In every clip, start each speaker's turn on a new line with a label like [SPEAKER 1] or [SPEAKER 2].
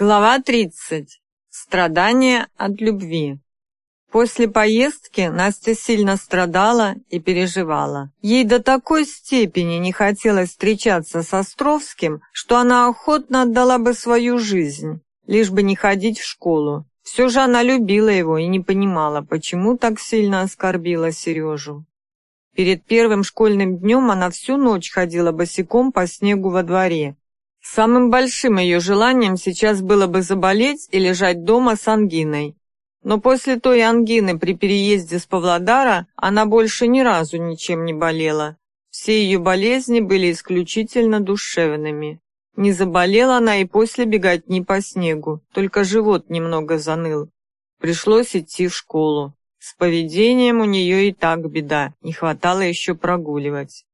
[SPEAKER 1] Глава 30. Страдания от любви. После поездки Настя сильно страдала и переживала. Ей до такой степени не хотелось встречаться с Островским, что она охотно отдала бы свою жизнь, лишь бы не ходить в школу. Все же она любила его и не понимала, почему так сильно оскорбила Сережу. Перед первым школьным днем она всю ночь ходила босиком по снегу во дворе, Самым большим ее желанием сейчас было бы заболеть и лежать дома с ангиной. Но после той ангины при переезде с Павлодара она больше ни разу ничем не болела. Все ее болезни были исключительно душевными. Не заболела она и после беготни по снегу, только живот немного заныл. Пришлось идти в школу. С поведением у нее и так беда, не хватало еще прогуливать.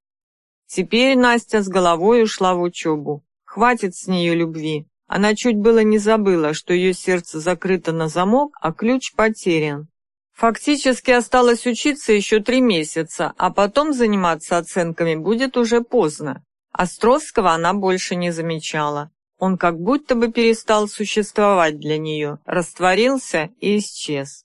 [SPEAKER 1] Теперь Настя с головой ушла в учебу. Хватит с нее любви. Она чуть было не забыла, что ее сердце закрыто на замок, а ключ потерян. Фактически осталось учиться еще три месяца, а потом заниматься оценками будет уже поздно. Островского она больше не замечала. Он как будто бы перестал существовать для нее, растворился и исчез.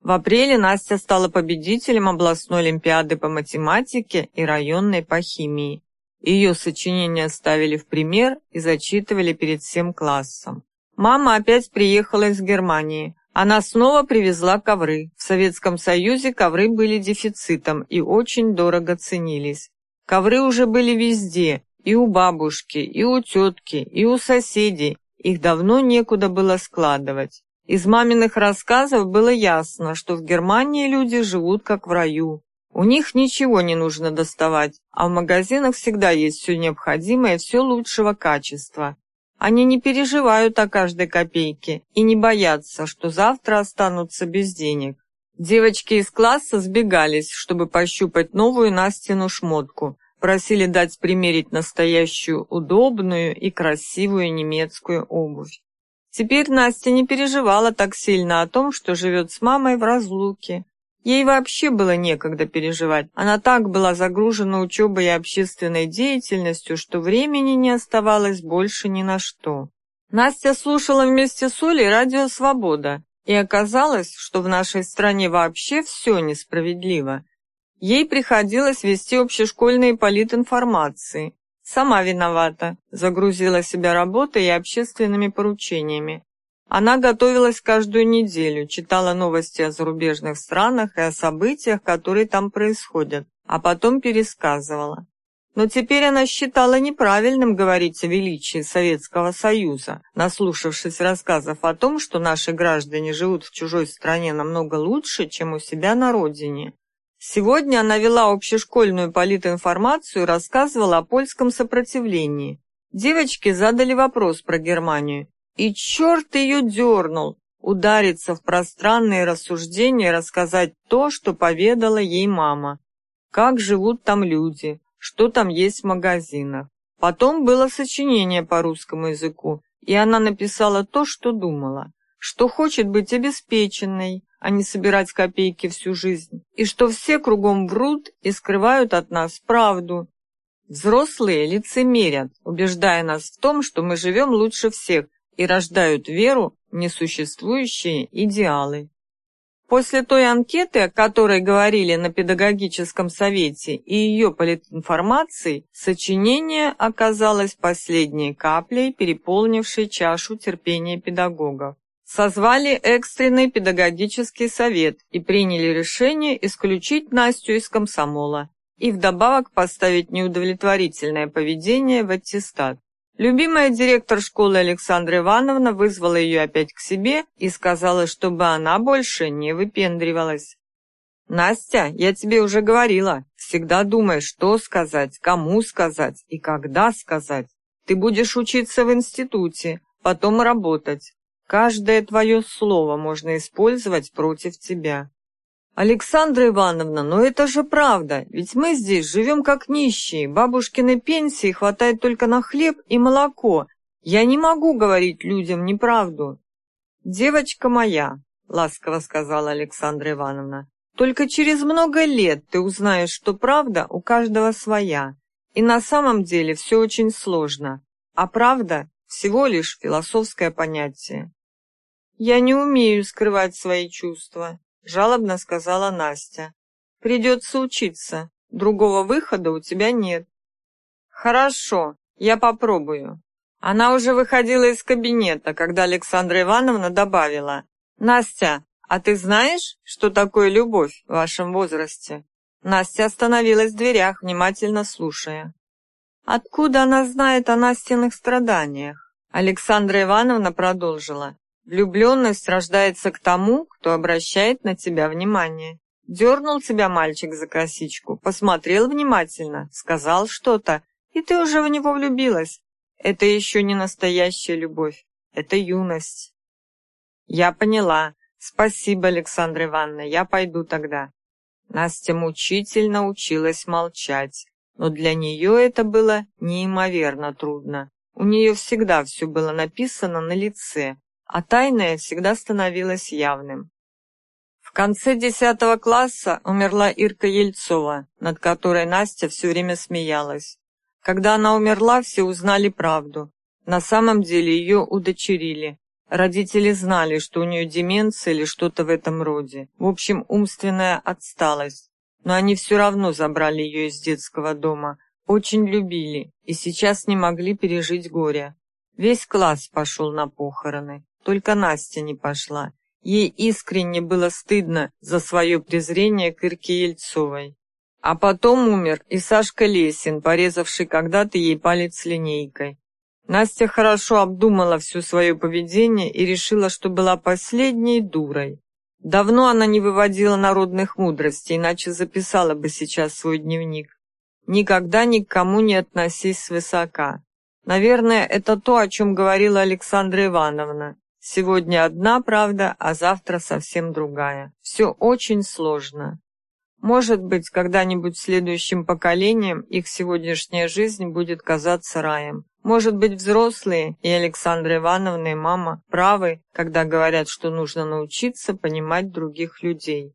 [SPEAKER 1] В апреле Настя стала победителем областной олимпиады по математике и районной по химии. Ее сочинения ставили в пример и зачитывали перед всем классом. Мама опять приехала из Германии. Она снова привезла ковры. В Советском Союзе ковры были дефицитом и очень дорого ценились. Ковры уже были везде, и у бабушки, и у тетки, и у соседей. Их давно некуда было складывать. Из маминых рассказов было ясно, что в Германии люди живут как в раю. У них ничего не нужно доставать, а в магазинах всегда есть все необходимое, все лучшего качества. Они не переживают о каждой копейке и не боятся, что завтра останутся без денег. Девочки из класса сбегались, чтобы пощупать новую Настину шмотку. Просили дать примерить настоящую удобную и красивую немецкую обувь. Теперь Настя не переживала так сильно о том, что живет с мамой в разлуке. Ей вообще было некогда переживать. Она так была загружена учебой и общественной деятельностью, что времени не оставалось больше ни на что. Настя слушала вместе с Олей радио «Свобода», и оказалось, что в нашей стране вообще все несправедливо. Ей приходилось вести общешкольные политинформации. Сама виновата, загрузила себя работой и общественными поручениями. Она готовилась каждую неделю, читала новости о зарубежных странах и о событиях, которые там происходят, а потом пересказывала. Но теперь она считала неправильным говорить о величии Советского Союза, наслушавшись рассказов о том, что наши граждане живут в чужой стране намного лучше, чем у себя на родине. Сегодня она вела общешкольную политинформацию и рассказывала о польском сопротивлении. Девочки задали вопрос про Германию, и черт ее дернул удариться в пространные рассуждения рассказать то, что поведала ей мама. Как живут там люди, что там есть в магазинах. Потом было сочинение по русскому языку, и она написала то, что думала, что хочет быть обеспеченной, а не собирать копейки всю жизнь, и что все кругом врут и скрывают от нас правду. Взрослые лицемерят, убеждая нас в том, что мы живем лучше всех, и рождают веру в несуществующие идеалы. После той анкеты, о которой говорили на педагогическом совете, и ее политинформации, сочинение оказалось последней каплей, переполнившей чашу терпения педагогов. Созвали экстренный педагогический совет и приняли решение исключить Настю из комсомола и вдобавок поставить неудовлетворительное поведение в аттестат. Любимая директор школы Александра Ивановна вызвала ее опять к себе и сказала, чтобы она больше не выпендривалась. «Настя, я тебе уже говорила, всегда думай, что сказать, кому сказать и когда сказать. Ты будешь учиться в институте, потом работать. Каждое твое слово можно использовать против тебя. «Александра Ивановна, но это же правда, ведь мы здесь живем как нищие, бабушкиной пенсии хватает только на хлеб и молоко. Я не могу говорить людям неправду». «Девочка моя», — ласково сказала Александра Ивановна, «только через много лет ты узнаешь, что правда у каждого своя. И на самом деле все очень сложно, а правда всего лишь философское понятие. «Я не умею скрывать свои чувства», — жалобно сказала Настя. «Придется учиться. Другого выхода у тебя нет». «Хорошо, я попробую». Она уже выходила из кабинета, когда Александра Ивановна добавила. «Настя, а ты знаешь, что такое любовь в вашем возрасте?» Настя остановилась в дверях, внимательно слушая. Откуда она знает о Настиных страданиях? Александра Ивановна продолжила. Влюбленность рождается к тому, кто обращает на тебя внимание. Дернул тебя мальчик за косичку, посмотрел внимательно, сказал что-то, и ты уже в него влюбилась. Это еще не настоящая любовь, это юность. Я поняла. Спасибо, Александра Ивановна, я пойду тогда. Настя мучительно училась молчать, но для нее это было неимоверно трудно. У нее всегда все было написано на лице, а тайное всегда становилось явным. В конце десятого класса умерла Ирка Ельцова, над которой Настя все время смеялась. Когда она умерла, все узнали правду. На самом деле ее удочерили, Родители знали, что у нее деменция или что-то в этом роде. В общем, умственная отсталость. Но они все равно забрали ее из детского дома. Очень любили и сейчас не могли пережить горя. Весь класс пошел на похороны. Только Настя не пошла. Ей искренне было стыдно за свое презрение к Ирке Ельцовой. А потом умер и Сашка Лесин, порезавший когда-то ей палец линейкой. Настя хорошо обдумала все свое поведение и решила, что была последней дурой. Давно она не выводила народных мудростей, иначе записала бы сейчас свой дневник. Никогда ни к кому не относись свысока. Наверное, это то, о чем говорила Александра Ивановна. Сегодня одна правда, а завтра совсем другая. Все очень сложно. Может быть, когда-нибудь следующим поколениям их сегодняшняя жизнь будет казаться раем. Может быть, взрослые и Александра Ивановна и мама правы, когда говорят, что нужно научиться понимать других людей.